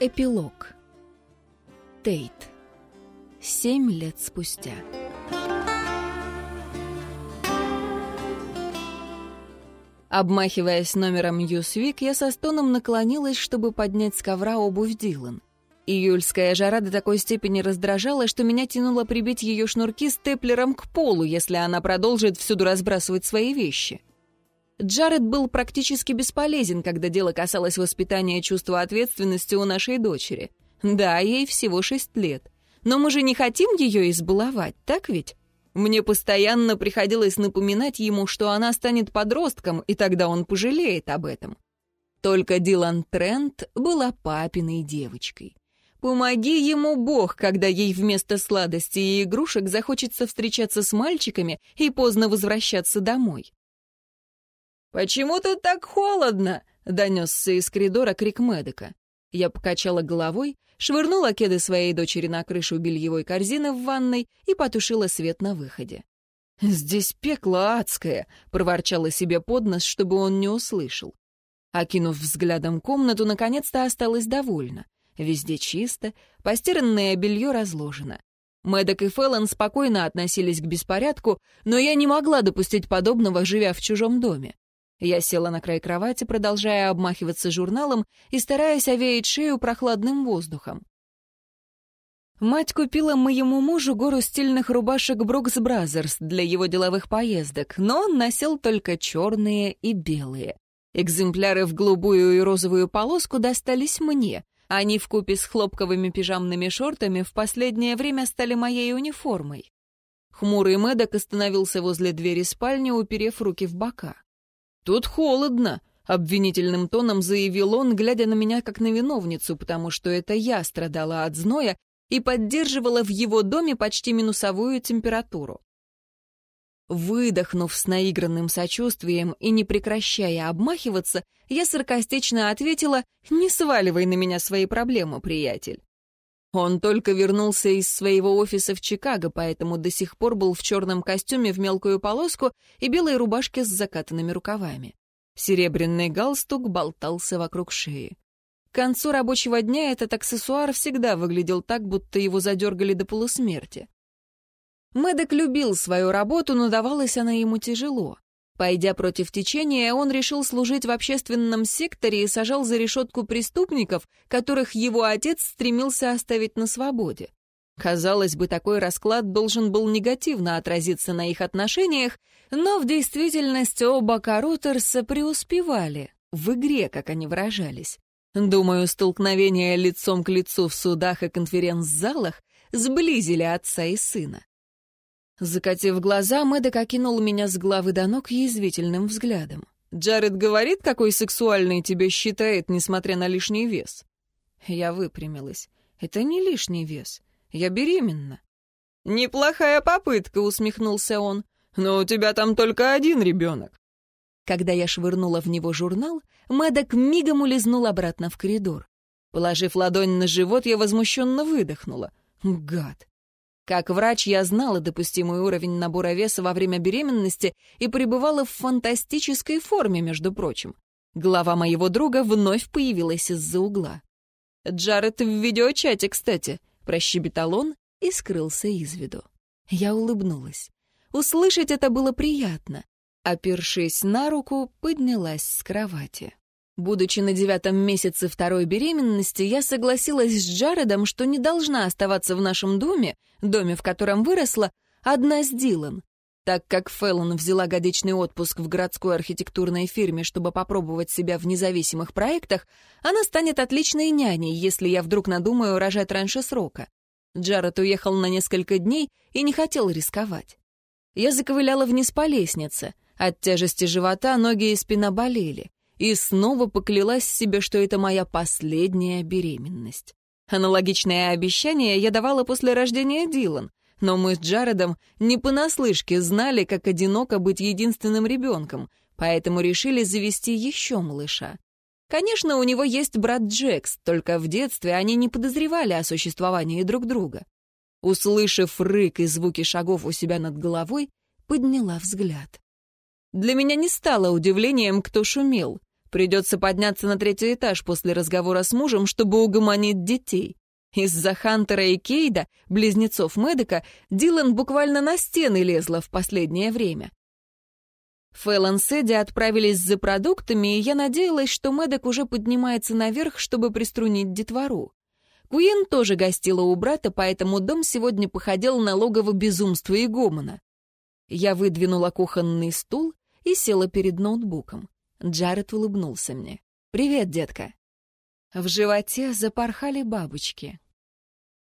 Эпилог. Тейт. Семь лет спустя. Обмахиваясь номером Юсвик, я со стоном наклонилась, чтобы поднять с ковра обувь Дилан. Июльская жара до такой степени раздражала, что меня тянуло прибить ее шнурки степлером к полу, если она продолжит всюду разбрасывать свои вещи. Джаред был практически бесполезен, когда дело касалось воспитания чувства ответственности у нашей дочери. Да, ей всего шесть лет. Но мы же не хотим ее избаловать, так ведь? Мне постоянно приходилось напоминать ему, что она станет подростком, и тогда он пожалеет об этом. Только Дилан Трент была папиной девочкой. Помоги ему Бог, когда ей вместо сладостей и игрушек захочется встречаться с мальчиками и поздно возвращаться домой. «Почему тут так холодно?» — донесся из коридора крик Медика. Я покачала головой, швырнула кеды своей дочери на крышу бельевой корзины в ванной и потушила свет на выходе. «Здесь пекло адское», — проворчала себе под нос, чтобы он не услышал. Окинув взглядом комнату, наконец-то осталась довольна. Везде чисто, постиранное белье разложено. Мэддок и Феллон спокойно относились к беспорядку, но я не могла допустить подобного, живя в чужом доме. Я села на край кровати, продолжая обмахиваться журналом и стараясь овеять шею прохладным воздухом. Мать купила моему мужу гору стильных рубашек Brooks Brothers для его деловых поездок, но он носил только черные и белые. Экземпляры в голубую и розовую полоску достались мне. Они вкупе с хлопковыми пижамными шортами в последнее время стали моей униформой. Хмурый Мэддок остановился возле двери спальни, уперев руки в бока. «Тут холодно», — обвинительным тоном заявил он, глядя на меня как на виновницу, потому что это я страдала от зноя и поддерживала в его доме почти минусовую температуру. Выдохнув с наигранным сочувствием и не прекращая обмахиваться, я саркастично ответила «Не сваливай на меня свои проблемы, приятель». Он только вернулся из своего офиса в Чикаго, поэтому до сих пор был в черном костюме в мелкую полоску и белой рубашке с закатанными рукавами. Серебряный галстук болтался вокруг шеи. К концу рабочего дня этот аксессуар всегда выглядел так, будто его задергали до полусмерти. Мэддок любил свою работу, но давалась она ему тяжело. Пойдя против течения, он решил служить в общественном секторе и сажал за решетку преступников, которых его отец стремился оставить на свободе. Казалось бы, такой расклад должен был негативно отразиться на их отношениях, но в действительности оба Карутерса преуспевали, в игре, как они выражались. Думаю, столкновения лицом к лицу в судах и конференц-залах сблизили отца и сына. Закатив глаза, Мэддок окинул меня с главы до ног язвительным взглядом. «Джаред говорит, какой сексуальный тебя считает, несмотря на лишний вес?» Я выпрямилась. «Это не лишний вес. Я беременна». «Неплохая попытка», — усмехнулся он. «Но у тебя там только один ребенок». Когда я швырнула в него журнал, Мэддок мигом улизнул обратно в коридор. Положив ладонь на живот, я возмущенно выдохнула. «Гад! Как врач я знала допустимый уровень набора веса во время беременности и пребывала в фантастической форме, между прочим. Голова моего друга вновь появилась из-за угла. «Джаред в видеочате, кстати», — прощебетал он и скрылся из виду. Я улыбнулась. Услышать это было приятно. Опершись на руку, поднялась с кровати. Будучи на девятом месяце второй беременности, я согласилась с Джаредом, что не должна оставаться в нашем доме, доме, в котором выросла, одна с Дилан. Так как Феллон взяла годичный отпуск в городской архитектурной фирме, чтобы попробовать себя в независимых проектах, она станет отличной няней, если я вдруг надумаю рожать раньше срока. Джаред уехал на несколько дней и не хотел рисковать. Я заковыляла вниз по лестнице. От тяжести живота ноги и спина болели и снова поклялась себе, что это моя последняя беременность. Аналогичное обещание я давала после рождения Дилан, но мы с Джаредом не понаслышке знали, как одиноко быть единственным ребенком, поэтому решили завести еще малыша. Конечно, у него есть брат Джекс, только в детстве они не подозревали о существовании друг друга. Услышав рык и звуки шагов у себя над головой, подняла взгляд. Для меня не стало удивлением, кто шумел. Придется подняться на третий этаж после разговора с мужем, чтобы угомонить детей. Из-за Хантера и Кейда, близнецов Мэдека, Дилан буквально на стены лезла в последнее время. Фэллон с Эдди отправились за продуктами, и я надеялась, что Мэддок уже поднимается наверх, чтобы приструнить детвору. Куин тоже гостила у брата, поэтому дом сегодня походил на логово безумства и гомона. Я выдвинула кухонный стул и села перед ноутбуком. Джаред улыбнулся мне. «Привет, детка». В животе запорхали бабочки.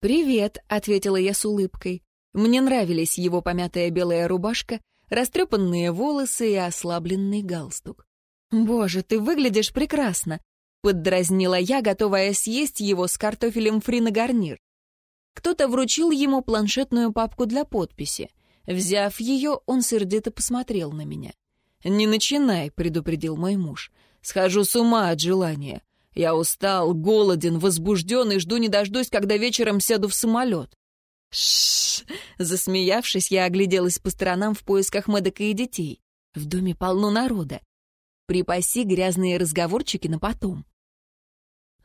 «Привет», — ответила я с улыбкой. Мне нравились его помятая белая рубашка, растрепанные волосы и ослабленный галстук. «Боже, ты выглядишь прекрасно!» — поддразнила я, готовая съесть его с картофелем фри на гарнир. Кто-то вручил ему планшетную папку для подписи. Взяв ее, он сердито посмотрел на меня. «Не начинай», — предупредил мой муж. «Схожу с ума от желания. Я устал, голоден, возбужден и жду не дождусь, когда вечером сяду в самолет». Шш! Засмеявшись, я огляделась по сторонам в поисках Мэдека и детей. В доме полно народа. Припаси грязные разговорчики на потом.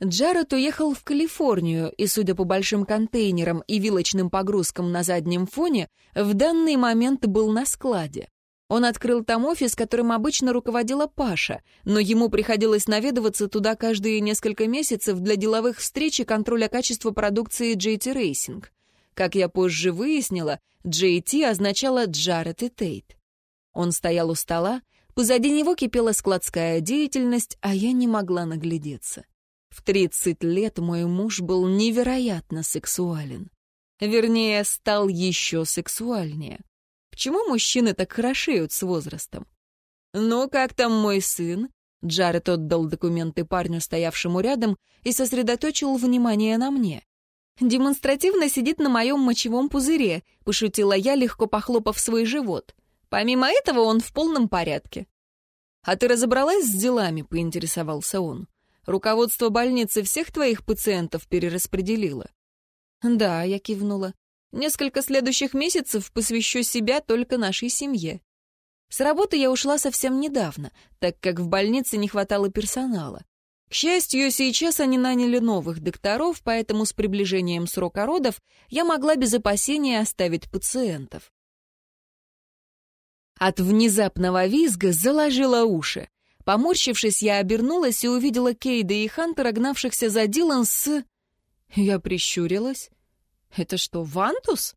Джаред уехал в Калифорнию, и, судя по большим контейнерам и вилочным погрузкам на заднем фоне, в данный момент был на складе. Он открыл там офис, которым обычно руководила Паша, но ему приходилось наведываться туда каждые несколько месяцев для деловых встреч и контроля качества продукции JT Racing. Как я позже выяснила, JT означало Джаред и Тейт. Он стоял у стола, позади него кипела складская деятельность, а я не могла наглядеться. В 30 лет мой муж был невероятно сексуален. Вернее, стал еще сексуальнее. Почему мужчины так хорошеют с возрастом? «Ну, как там мой сын?» Джаред отдал документы парню, стоявшему рядом, и сосредоточил внимание на мне. «Демонстративно сидит на моем мочевом пузыре», — пошутила я, легко похлопав свой живот. «Помимо этого он в полном порядке». «А ты разобралась с делами?» — поинтересовался он. «Руководство больницы всех твоих пациентов перераспределило?» «Да», — я кивнула. Несколько следующих месяцев посвящу себя только нашей семье. С работы я ушла совсем недавно, так как в больнице не хватало персонала. К счастью, сейчас они наняли новых докторов, поэтому с приближением срока родов я могла без опасения оставить пациентов. От внезапного визга заложила уши. Поморщившись, я обернулась и увидела Кейда и Хантера, гнавшихся за Дилан с... Я прищурилась. Это что, Вантус?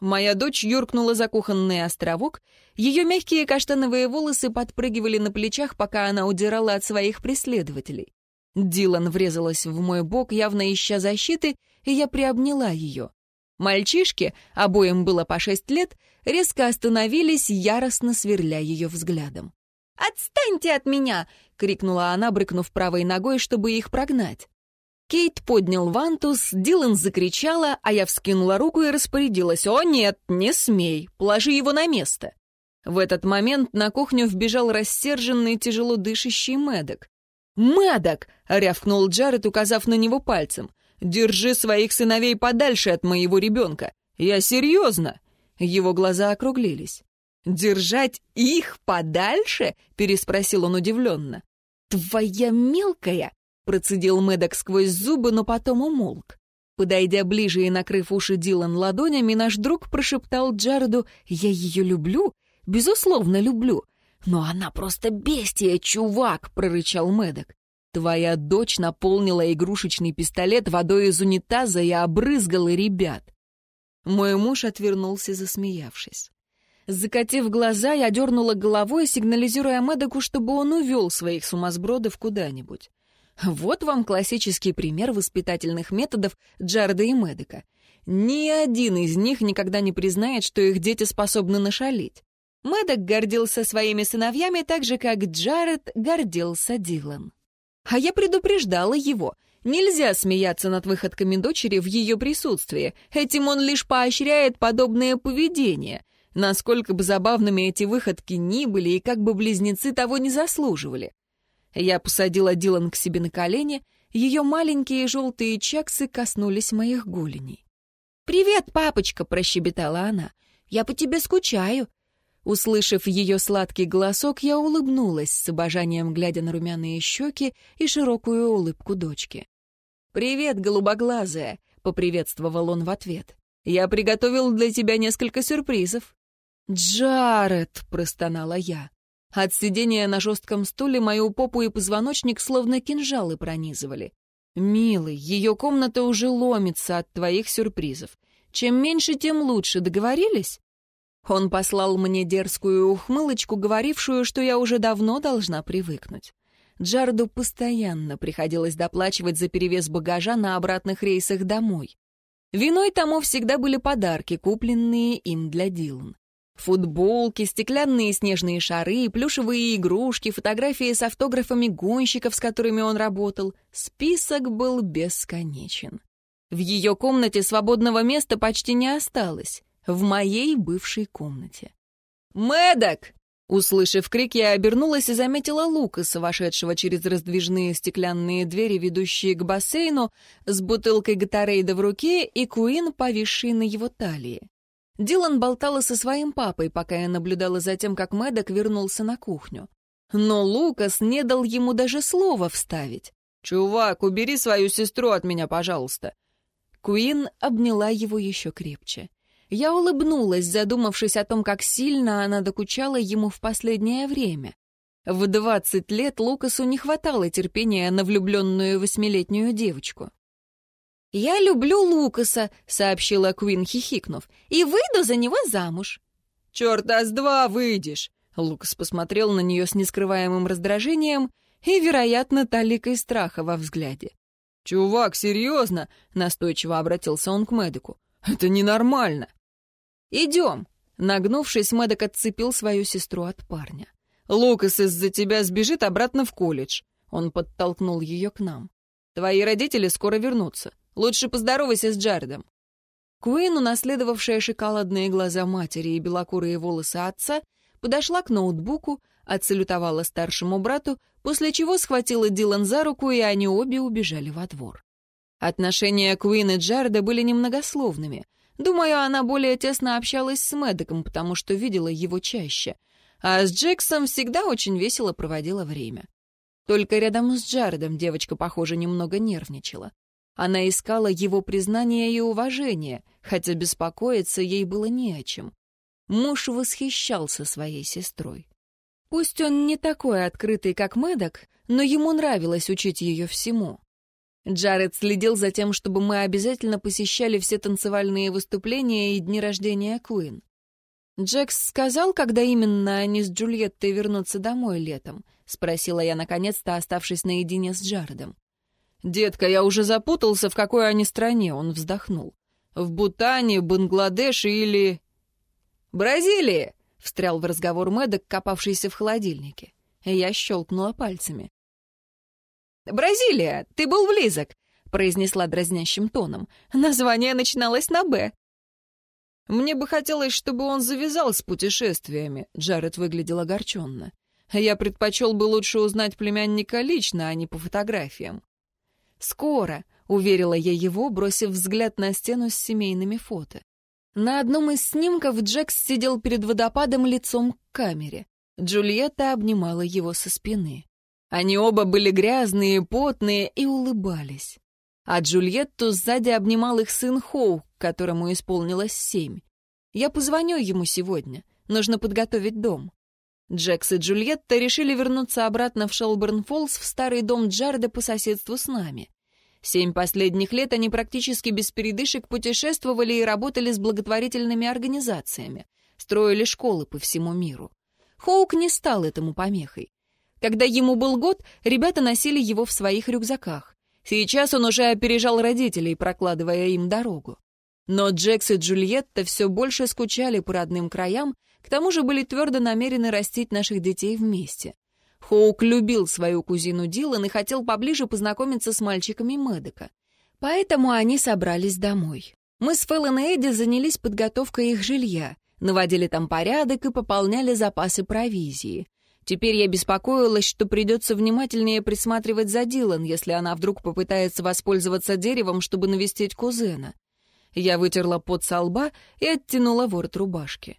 Моя дочь юркнула за кухонный островок, ее мягкие каштановые волосы подпрыгивали на плечах, пока она удирала от своих преследователей. Дилан врезалась в мой бок, явно ища защиты, и я приобняла ее. Мальчишки, обоим было по шесть лет, резко остановились, яростно сверля ее взглядом. «Отстаньте от меня!» — крикнула она, брыкнув правой ногой, чтобы их прогнать. Кейт поднял вантус, Дилан закричала, а я вскинула руку и распорядилась. «О, нет, не смей! Положи его на место!» В этот момент на кухню вбежал рассерженный, тяжело дышащий Мэддок. «Мэддок!» — рявкнул Джаред, указав на него пальцем. «Держи своих сыновей подальше от моего ребенка! Я серьезно!» Его глаза округлились. «Держать их подальше?» — переспросил он удивленно. «Твоя мелкая!» Процедил Мэддок сквозь зубы, но потом умолк. Подойдя ближе и накрыв уши Дилан ладонями, наш друг прошептал Джареду «Я ее люблю, безусловно люблю». «Но она просто бестия, чувак!» — прорычал Мэддок. «Твоя дочь наполнила игрушечный пистолет водой из унитаза и обрызгала ребят». Мой муж отвернулся, засмеявшись. Закатив глаза, я дернула головой, сигнализируя Мэддоку, чтобы он увел своих сумасбродов куда-нибудь. Вот вам классический пример воспитательных методов Джарда и Медика. Ни один из них никогда не признает, что их дети способны нашалить. Мэддок гордился своими сыновьями так же, как Джаред гордился Дилан. А я предупреждала его. Нельзя смеяться над выходками дочери в ее присутствии. Этим он лишь поощряет подобное поведение. Насколько бы забавными эти выходки ни были, и как бы близнецы того не заслуживали. Я посадила Дилан к себе на колени, ее маленькие желтые чаксы коснулись моих голеней. «Привет, папочка!» — прощебетала она. «Я по тебе скучаю». Услышав ее сладкий голосок, я улыбнулась, с обожанием глядя на румяные щеки и широкую улыбку дочки. «Привет, голубоглазая!» — поприветствовал он в ответ. «Я приготовил для тебя несколько сюрпризов». «Джаред!» — простонала я. От сидения на жестком стуле мою попу и позвоночник словно кинжалы пронизывали. «Милый, ее комната уже ломится от твоих сюрпризов. Чем меньше, тем лучше. Договорились?» Он послал мне дерзкую ухмылочку, говорившую, что я уже давно должна привыкнуть. Джарду постоянно приходилось доплачивать за перевес багажа на обратных рейсах домой. Виной тому всегда были подарки, купленные им для Дилан. Футболки, стеклянные снежные шары, плюшевые игрушки, фотографии с автографами гонщиков, с которыми он работал. Список был бесконечен. В ее комнате свободного места почти не осталось в моей бывшей комнате. «Мэддок!» Услышав крик, я обернулась и заметила Лукаса, вошедшего через раздвижные стеклянные двери, ведущие к бассейну, с бутылкой Гатарейда в руке и Куин, повисшей на его талии. Дилан болтала со своим папой, пока я наблюдала за тем, как Мэддок вернулся на кухню. Но Лукас не дал ему даже слова вставить. «Чувак, убери свою сестру от меня, пожалуйста». Куин обняла его еще крепче. Я улыбнулась, задумавшись о том, как сильно она докучала ему в последнее время. В двадцать лет Лукасу не хватало терпения на влюбленную восьмилетнюю девочку. «Я люблю Лукаса», — сообщила Квин, хихикнув, — «и выйду за него замуж». «Черта с два выйдешь!» Лукас посмотрел на нее с нескрываемым раздражением и, вероятно, таликой страха во взгляде. «Чувак, серьезно?» — настойчиво обратился он к Мэдику. «Это ненормально!» «Идем!» Нагнувшись, Мэддок отцепил свою сестру от парня. «Лукас из-за тебя сбежит обратно в колледж». Он подтолкнул ее к нам. «Твои родители скоро вернутся. Лучше поздоровайся с Джаредом». Куин, унаследовавшая шоколадные глаза матери и белокурые волосы отца, подошла к ноутбуку, отсалютовала старшему брату, после чего схватила Дилан за руку, и они обе убежали во двор. Отношения Куин и Джареда были немногословными. Думаю, она более тесно общалась с Мэддоком, потому что видела его чаще. А с Джексом всегда очень весело проводила время. Только рядом с Джаредом девочка, похоже, немного нервничала. Она искала его признания и уважения, хотя беспокоиться ей было не о чем. Муж восхищался своей сестрой. Пусть он не такой открытый, как Мэддок, но ему нравилось учить ее всему. Джаред следил за тем, чтобы мы обязательно посещали все танцевальные выступления и дни рождения Куин. «Джекс сказал, когда именно они с Джульеттой вернутся домой летом?» — спросила я, наконец-то оставшись наедине с Джаредом. «Детка, я уже запутался, в какой они стране», — он вздохнул. «В Бутане, Бангладеше или...» «Бразилии!» — встрял в разговор Мэддок, копавшийся в холодильнике. Я щелкнула пальцами. «Бразилия! Ты был близок!» — произнесла дразнящим тоном. Название начиналось на «Б». «Мне бы хотелось, чтобы он завязал с путешествиями», — Джаред выглядел огорченно. «Я предпочел бы лучше узнать племянника лично, а не по фотографиям». «Скоро», — уверила я его, бросив взгляд на стену с семейными фото. На одном из снимков Джекс сидел перед водопадом лицом к камере. Джульетта обнимала его со спины. Они оба были грязные, потные и улыбались. А Джульетту сзади обнимал их сын Хоу, которому исполнилось семь. «Я позвоню ему сегодня. Нужно подготовить дом». Джекс и Джульетта решили вернуться обратно в Шелберн-Фоллс в старый дом Джарда по соседству с нами. Семь последних лет они практически без передышек путешествовали и работали с благотворительными организациями, строили школы по всему миру. Хоук не стал этому помехой. Когда ему был год, ребята носили его в своих рюкзаках. Сейчас он уже опережал родителей, прокладывая им дорогу. Но Джекс и Джульетта все больше скучали по родным краям, к тому же были твердо намерены растить наших детей вместе. Хоук любил свою кузину Дилан и хотел поближе познакомиться с мальчиками Мэддека. Поэтому они собрались домой. Мы с Фэллон и Эдди занялись подготовкой их жилья, наводили там порядок и пополняли запасы провизии. Теперь я беспокоилась, что придется внимательнее присматривать за Дилан, если она вдруг попытается воспользоваться деревом, чтобы навестить кузена. Я вытерла пот со лба и оттянула ворот рубашки.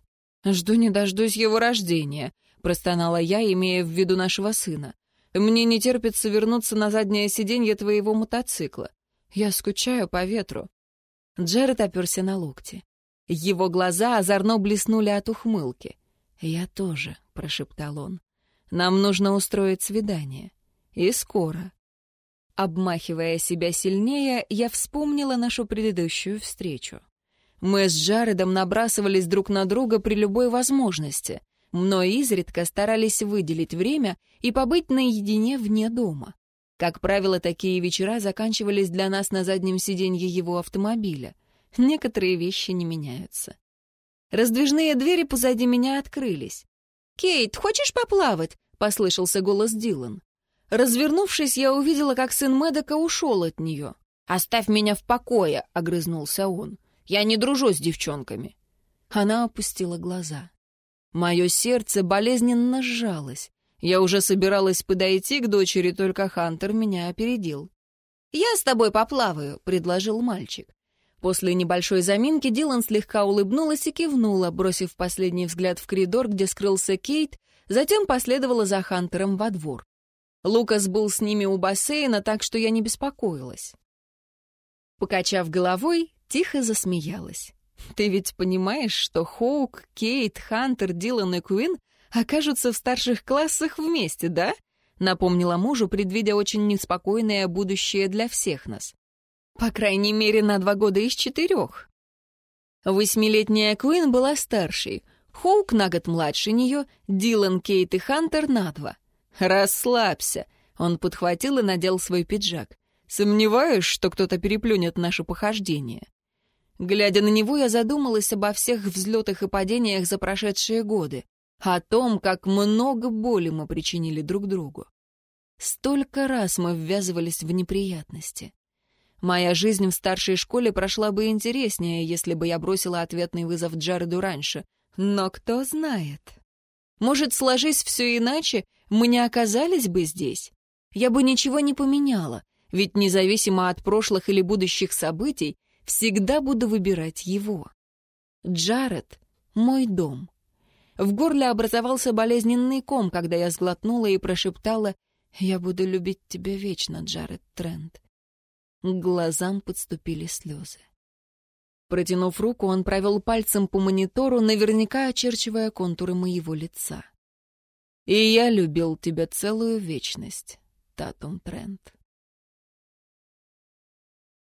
«Жду не дождусь его рождения», — простонала я, имея в виду нашего сына. «Мне не терпится вернуться на заднее сиденье твоего мотоцикла. Я скучаю по ветру». Джеред оперся на локти. Его глаза озорно блеснули от ухмылки. «Я тоже», — прошептал он. «Нам нужно устроить свидание. И скоро». Обмахивая себя сильнее, я вспомнила нашу предыдущую встречу. Мы с Джаредом набрасывались друг на друга при любой возможности, но изредка старались выделить время и побыть наедине вне дома. Как правило, такие вечера заканчивались для нас на заднем сиденье его автомобиля. Некоторые вещи не меняются. Раздвижные двери позади меня открылись. «Кейт, хочешь поплавать?» — послышался голос Дилан. Развернувшись, я увидела, как сын Мэддока ушел от нее. «Оставь меня в покое!» — огрызнулся он. Я не дружу с девчонками». Она опустила глаза. Мое сердце болезненно сжалось. Я уже собиралась подойти к дочери, только Хантер меня опередил. «Я с тобой поплаваю», — предложил мальчик. После небольшой заминки Дилан слегка улыбнулась и кивнула, бросив последний взгляд в коридор, где скрылся Кейт, затем последовала за Хантером во двор. Лукас был с ними у бассейна, так что я не беспокоилась. Покачав головой, тихо засмеялась. «Ты ведь понимаешь, что Хоук, Кейт, Хантер, Дилан и Куин окажутся в старших классах вместе, да?» Напомнила мужу, предвидя очень неспокойное будущее для всех нас. По крайней мере, на два года из четырех. Восьмилетняя Куин была старшей, Хоук на год младше нее, Дилан, Кейт и Хантер на два. «Расслабься», — он подхватил и надел свой пиджак. «Сомневаюсь, что кто-то переплюнет наше похождение». Глядя на него, я задумалась обо всех взлетах и падениях за прошедшие годы, о том, как много боли мы причинили друг другу. Столько раз мы ввязывались в неприятности. Моя жизнь в старшей школе прошла бы интереснее, если бы я бросила ответный вызов Джареду раньше. Но кто знает. Может, сложись все иначе, мы не оказались бы здесь. Я бы ничего не поменяла, ведь независимо от прошлых или будущих событий, всегда буду выбирать его. Джаред — мой дом. В горле образовался болезненный ком, когда я сглотнула и прошептала «Я буду любить тебя вечно, Джаред Трент». К глазам подступили слезы. Протянув руку, он провел пальцем по монитору, наверняка очерчивая контуры моего лица. «И я любил тебя целую вечность, Татум Трент».